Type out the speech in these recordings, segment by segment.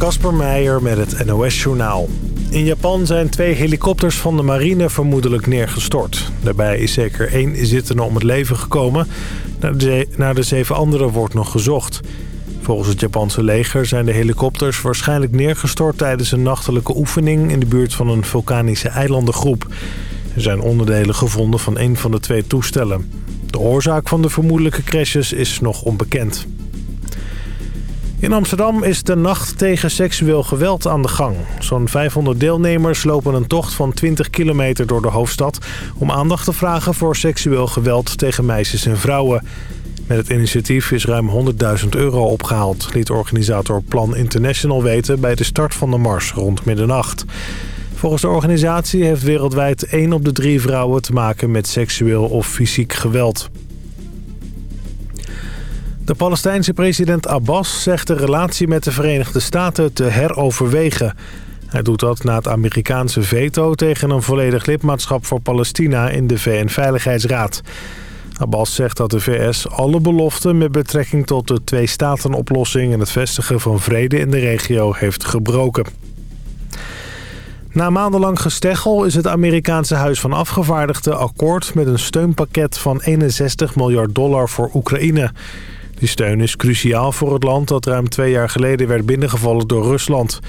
Kasper Meijer met het NOS-journaal. In Japan zijn twee helikopters van de marine vermoedelijk neergestort. Daarbij is zeker één zittende om het leven gekomen. Naar de, de zeven anderen wordt nog gezocht. Volgens het Japanse leger zijn de helikopters waarschijnlijk neergestort... tijdens een nachtelijke oefening in de buurt van een vulkanische eilandengroep. Er zijn onderdelen gevonden van een van de twee toestellen. De oorzaak van de vermoedelijke crashes is nog onbekend. In Amsterdam is de nacht tegen seksueel geweld aan de gang. Zo'n 500 deelnemers lopen een tocht van 20 kilometer door de hoofdstad... om aandacht te vragen voor seksueel geweld tegen meisjes en vrouwen. Met het initiatief is ruim 100.000 euro opgehaald... liet organisator Plan International weten bij de start van de mars rond middernacht. Volgens de organisatie heeft wereldwijd 1 op de 3 vrouwen te maken met seksueel of fysiek geweld. De Palestijnse president Abbas zegt de relatie met de Verenigde Staten te heroverwegen. Hij doet dat na het Amerikaanse veto tegen een volledig lidmaatschap voor Palestina in de VN-veiligheidsraad. Abbas zegt dat de VS alle beloften met betrekking tot de twee-staten-oplossing... en het vestigen van vrede in de regio heeft gebroken. Na maandenlang gesteggel is het Amerikaanse Huis van Afgevaardigden akkoord... met een steunpakket van 61 miljard dollar voor Oekraïne. Die steun is cruciaal voor het land dat ruim twee jaar geleden werd binnengevallen door Rusland.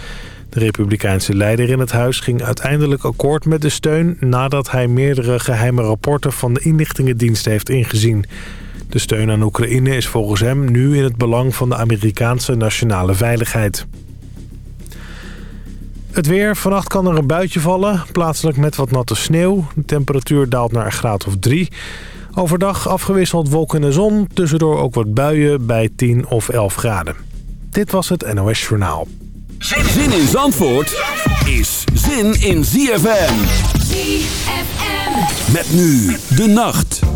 De republikeinse leider in het huis ging uiteindelijk akkoord met de steun... nadat hij meerdere geheime rapporten van de inlichtingendienst heeft ingezien. De steun aan Oekraïne is volgens hem nu in het belang van de Amerikaanse nationale veiligheid. Het weer. Vannacht kan er een buitje vallen. Plaatselijk met wat natte sneeuw. De temperatuur daalt naar een graad of drie. Overdag afgewisseld wolken en zon. Tussendoor ook wat buien bij 10 of 11 graden. Dit was het NOS Journaal. Zin in Zandvoort is zin in ZFM. ZFM. Met nu de nacht.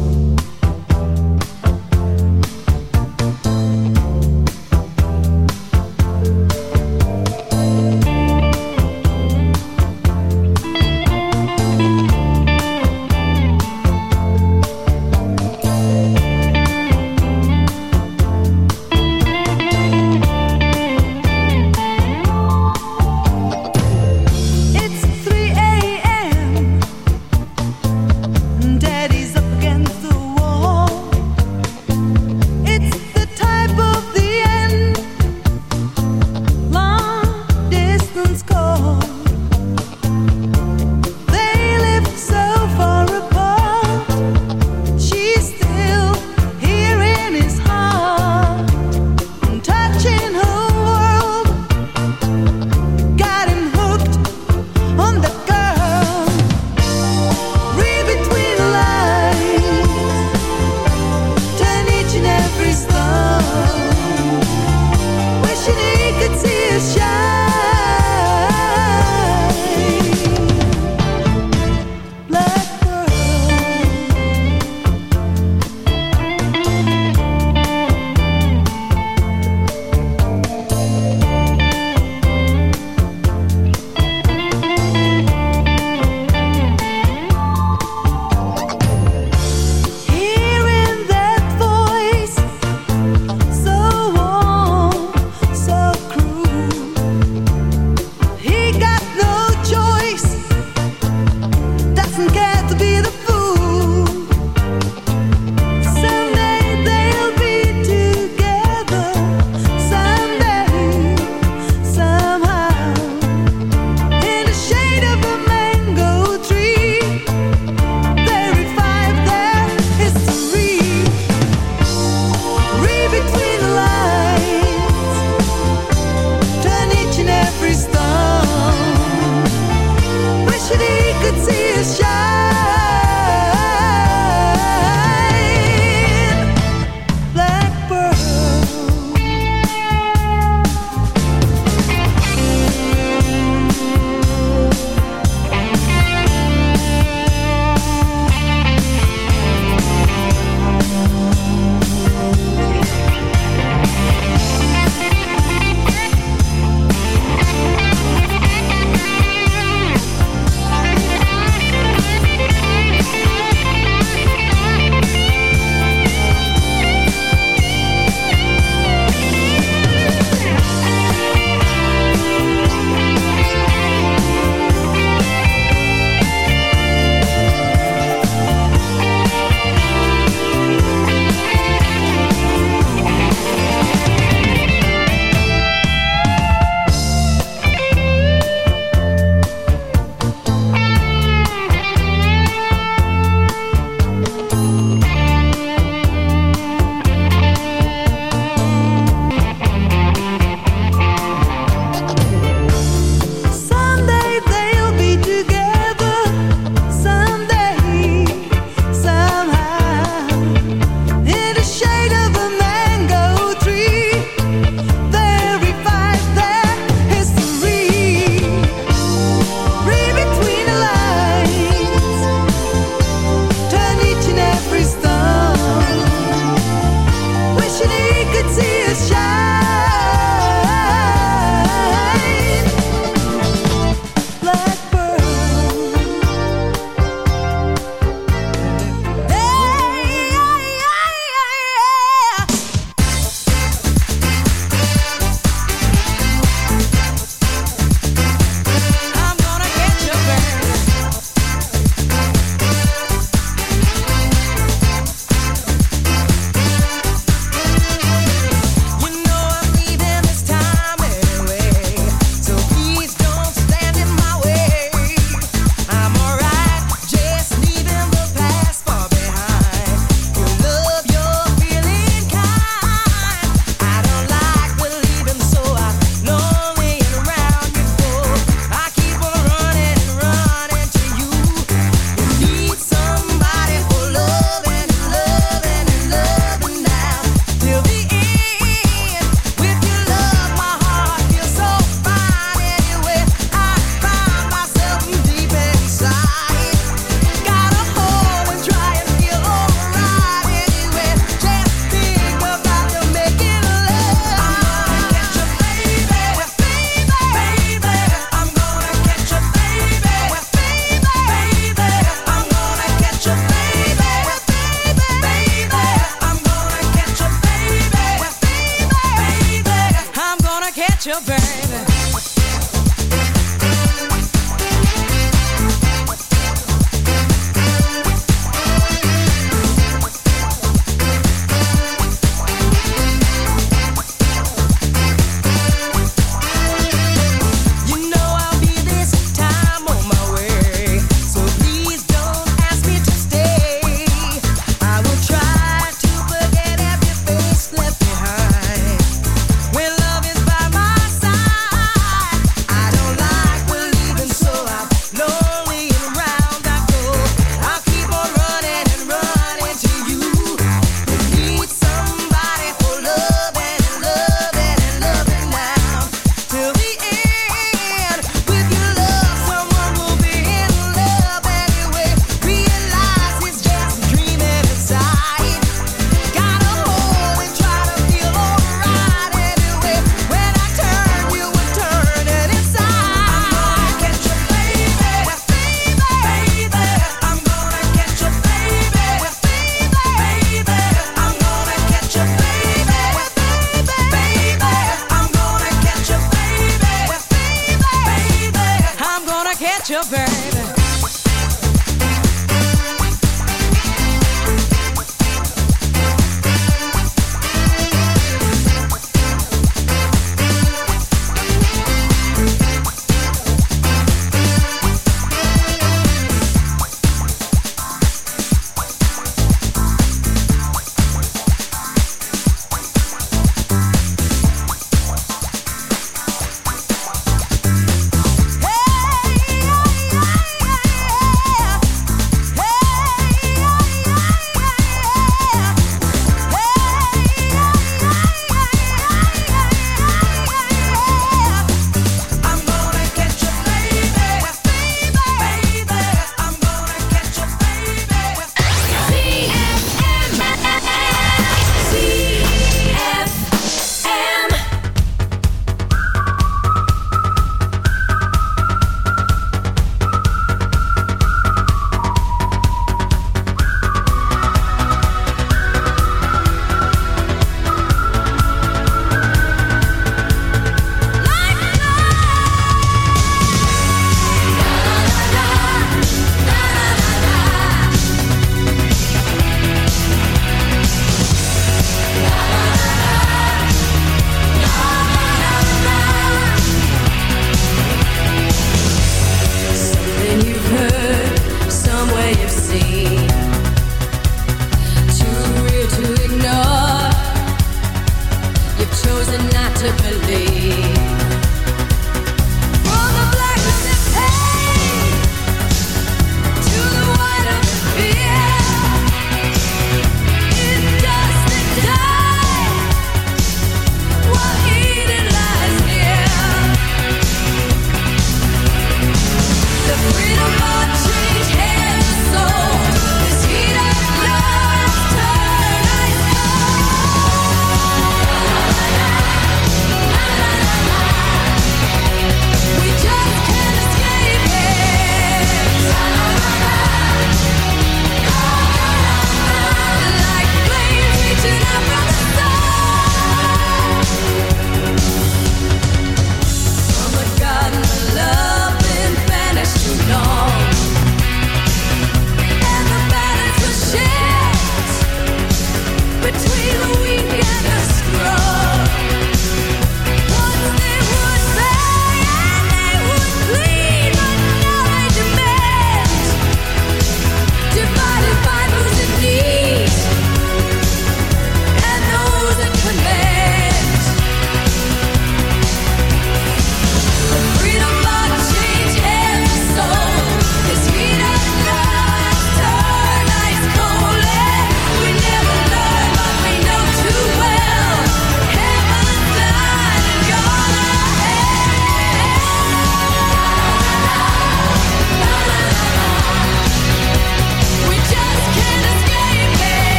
baby.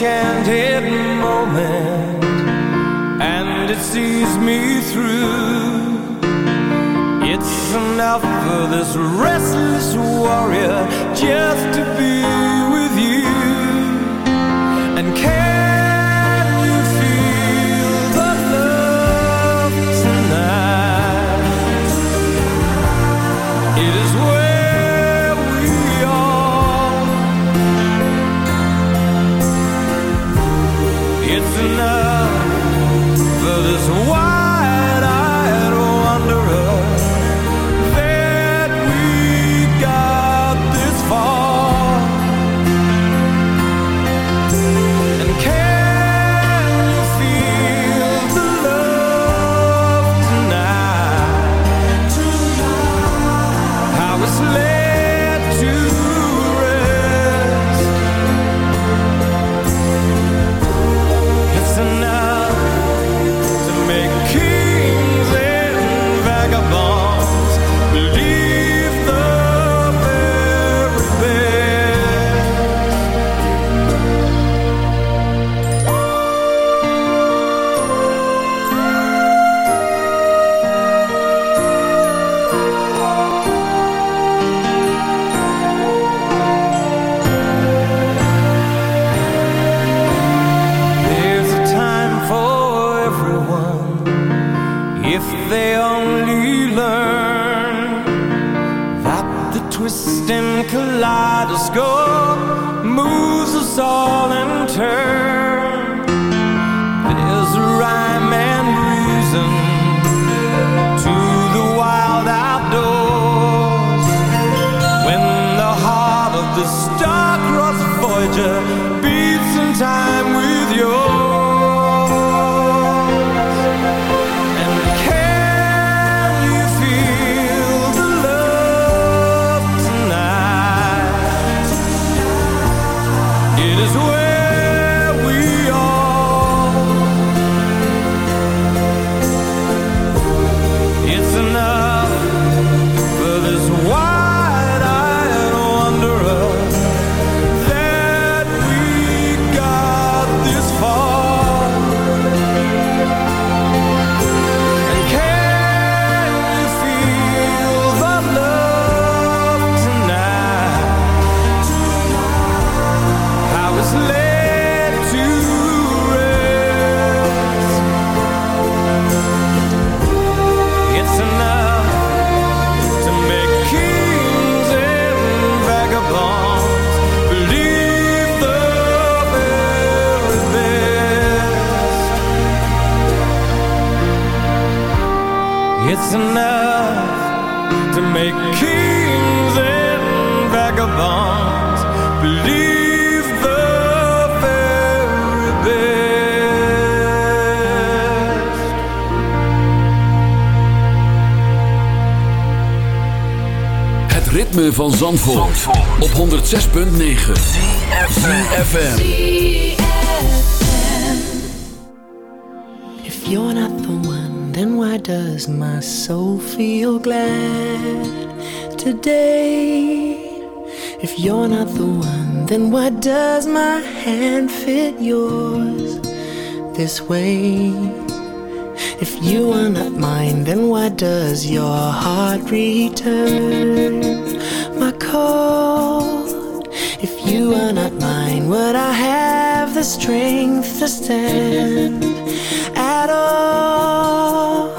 Enchanted moment, and it sees me through. It's enough for this restless warrior just to be with you. And can saw van Zandvoort, op 106.9 FM. If you're not the one, then why does my soul feel glad today? If you're not the one, then why does my hand fit yours this way? If you are not mine, then why does your heart return call? If you are not mine, would I have the strength to stand at all?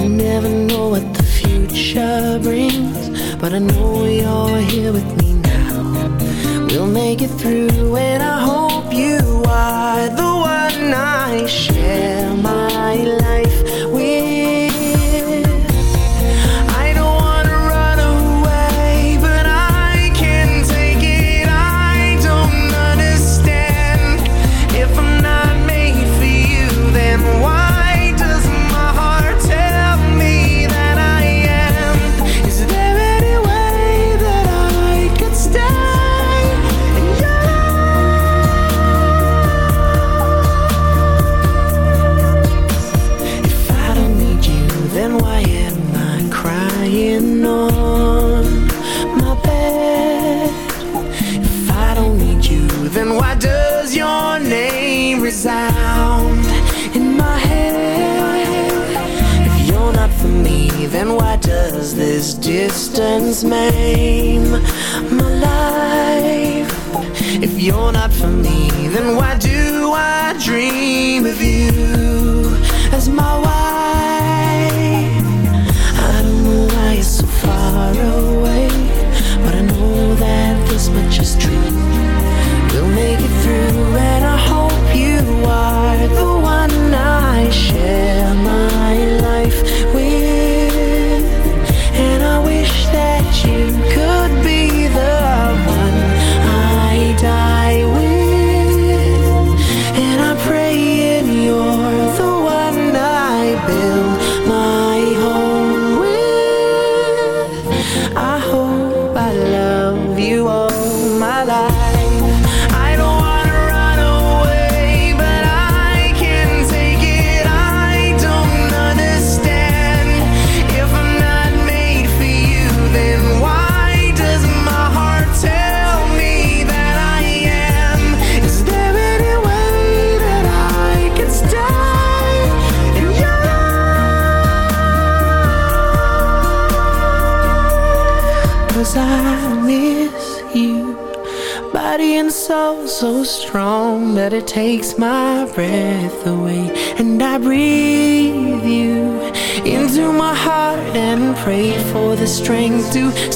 I never know what the future brings, but I know you're here with me now. We'll make it through, and I hope you are the one I distance maim my life. If you're not for me, then why? takes my breath away and I breathe you into my heart and pray for the strength to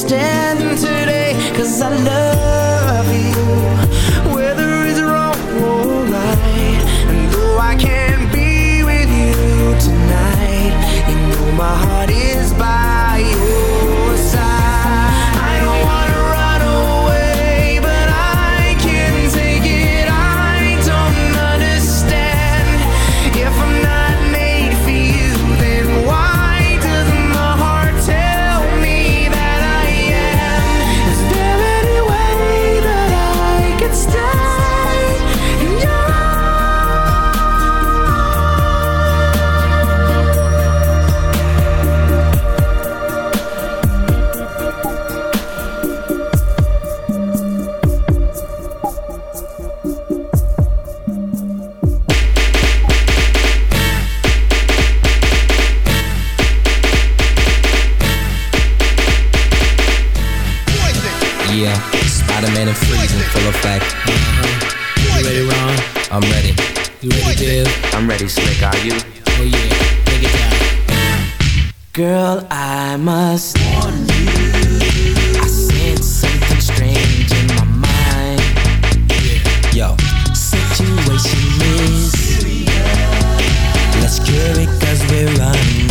full effect. Uh-huh. You ready, Ron? I'm ready. You ready, Dave? I'm ready, Slick. Are you? Oh yeah, take it down. Girl, I must warn you. I sense something strange in my mind. Yeah. Yo, situation is. Let's cure it 'cause we're running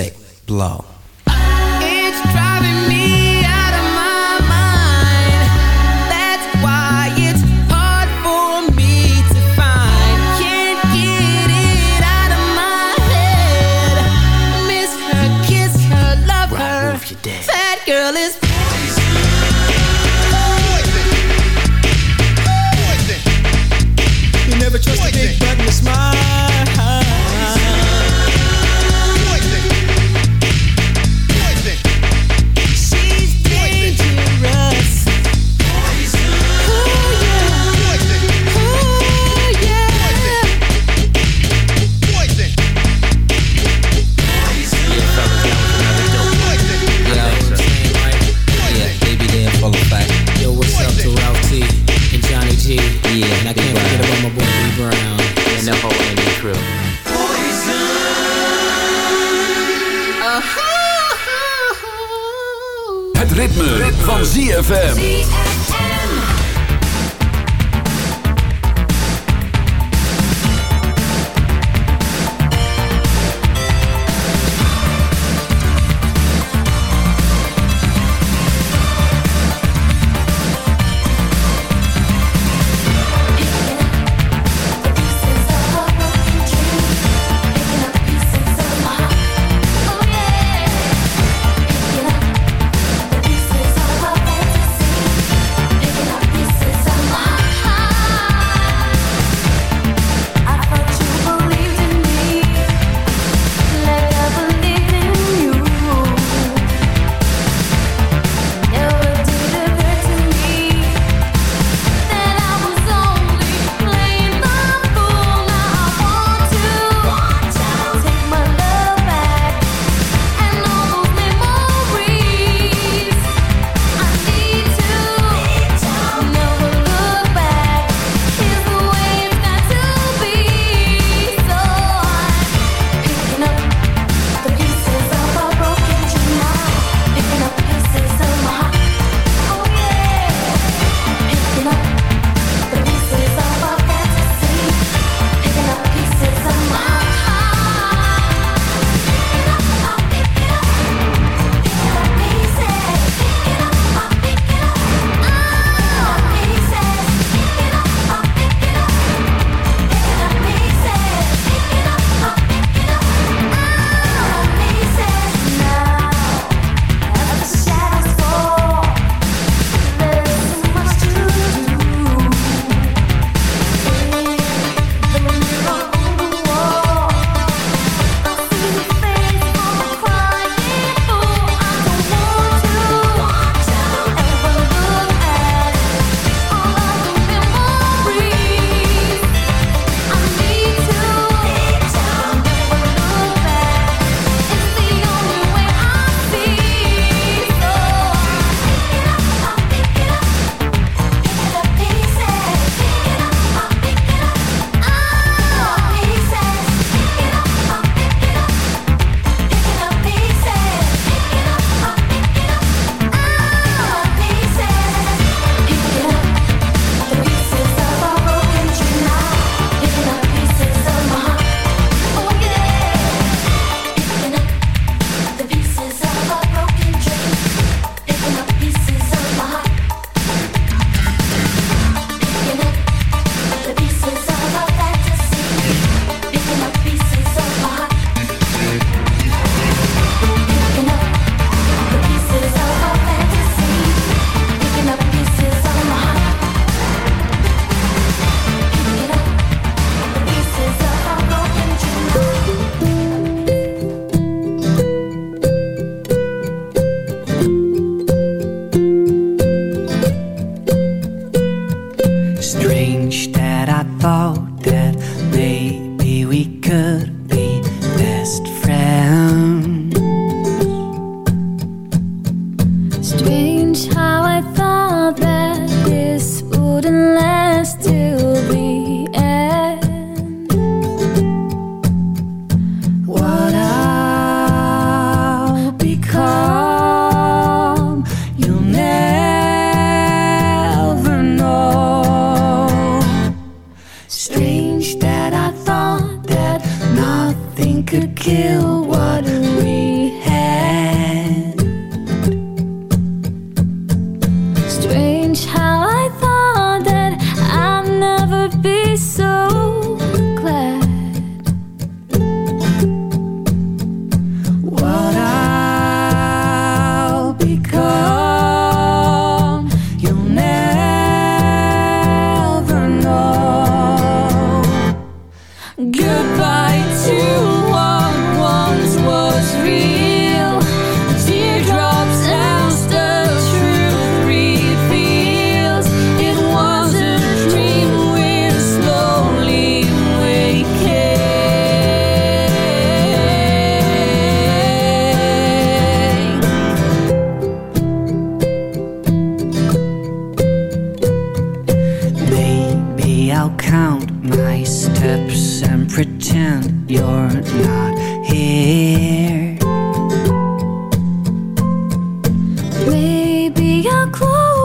reflect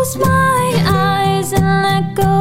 close my eyes and let go.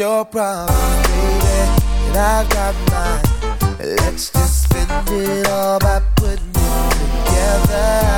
your problem, baby, and I got mine. Let's just spend it all by putting it together.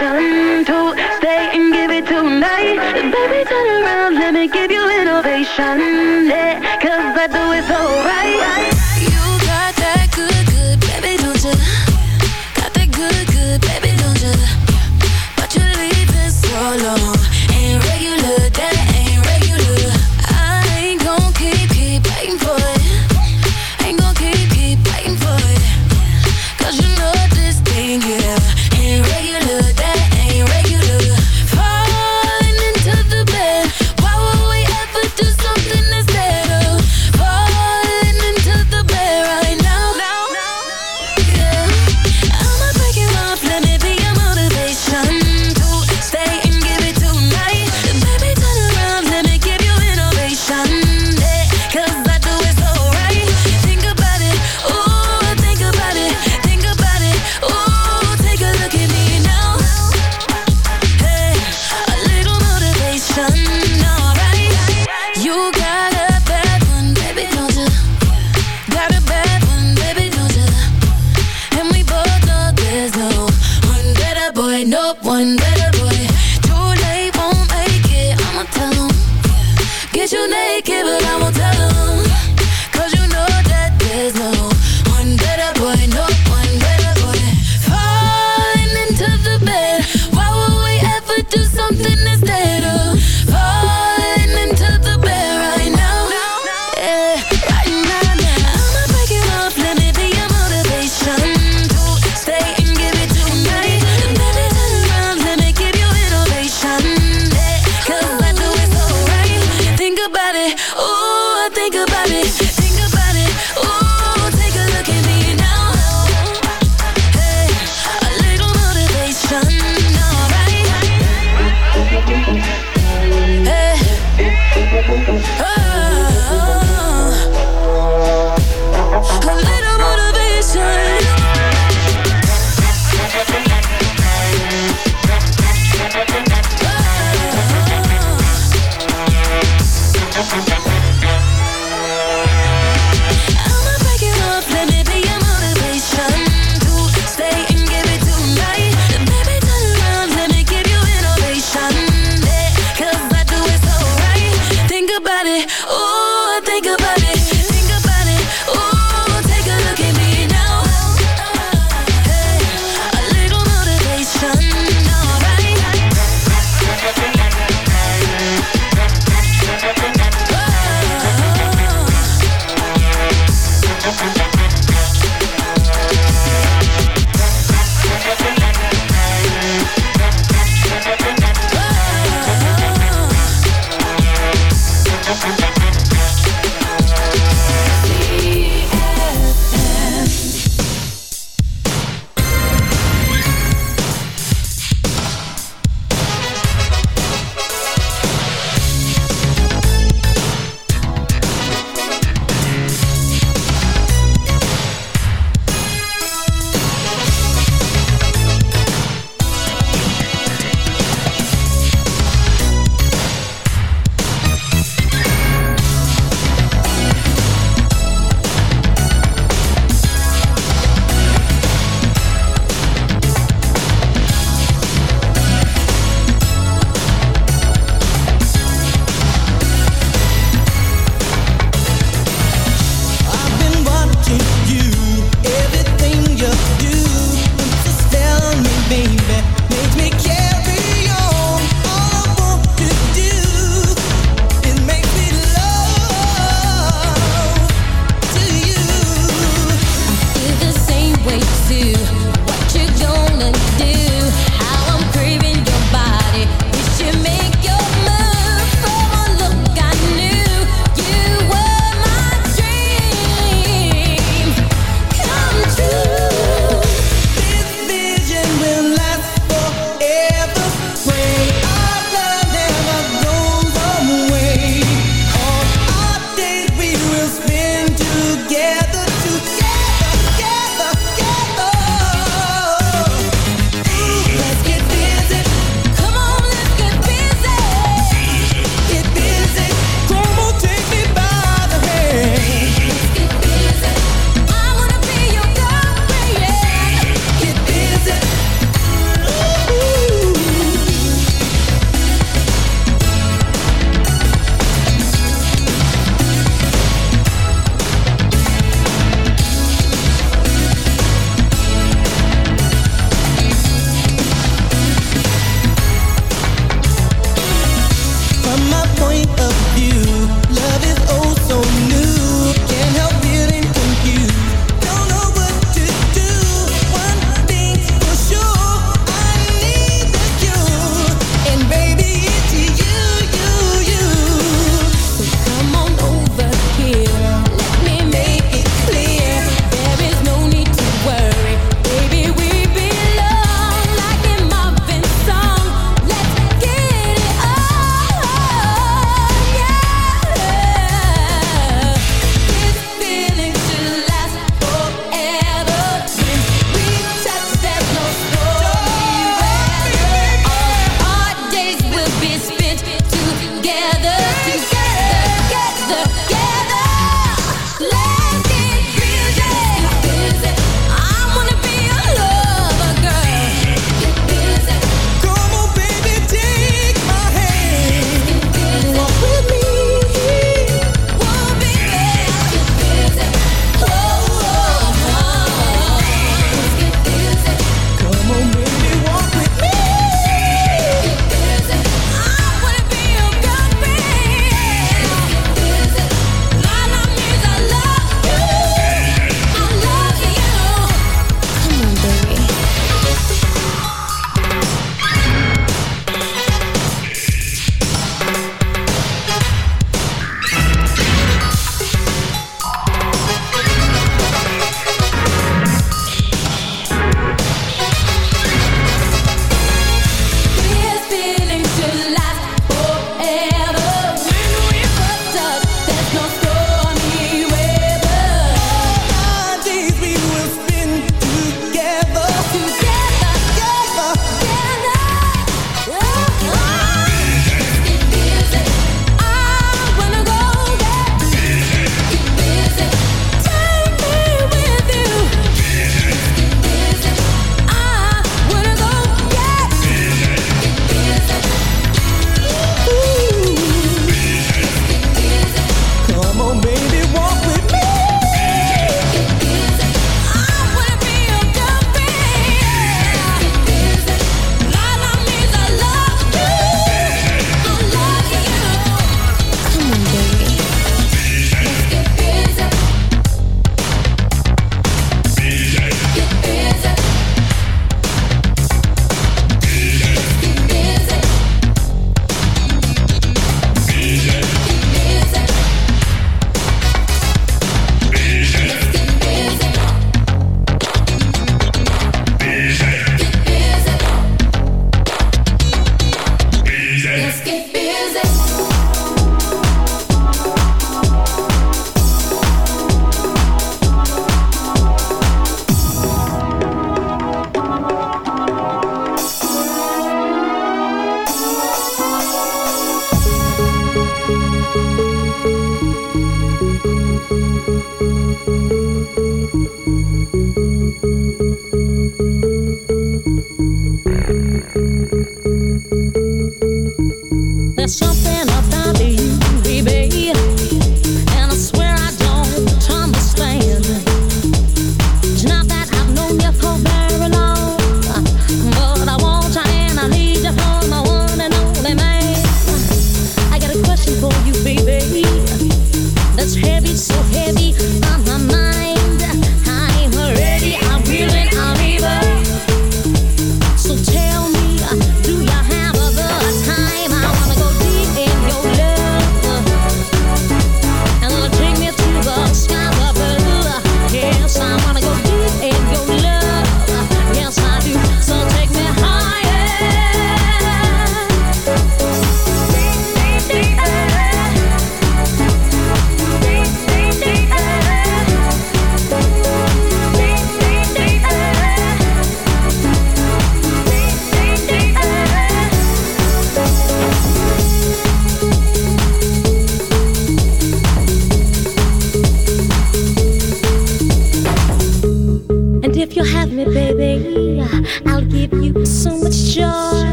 motivation to stay and give it tonight. Baby, turn around, let me give you innovation.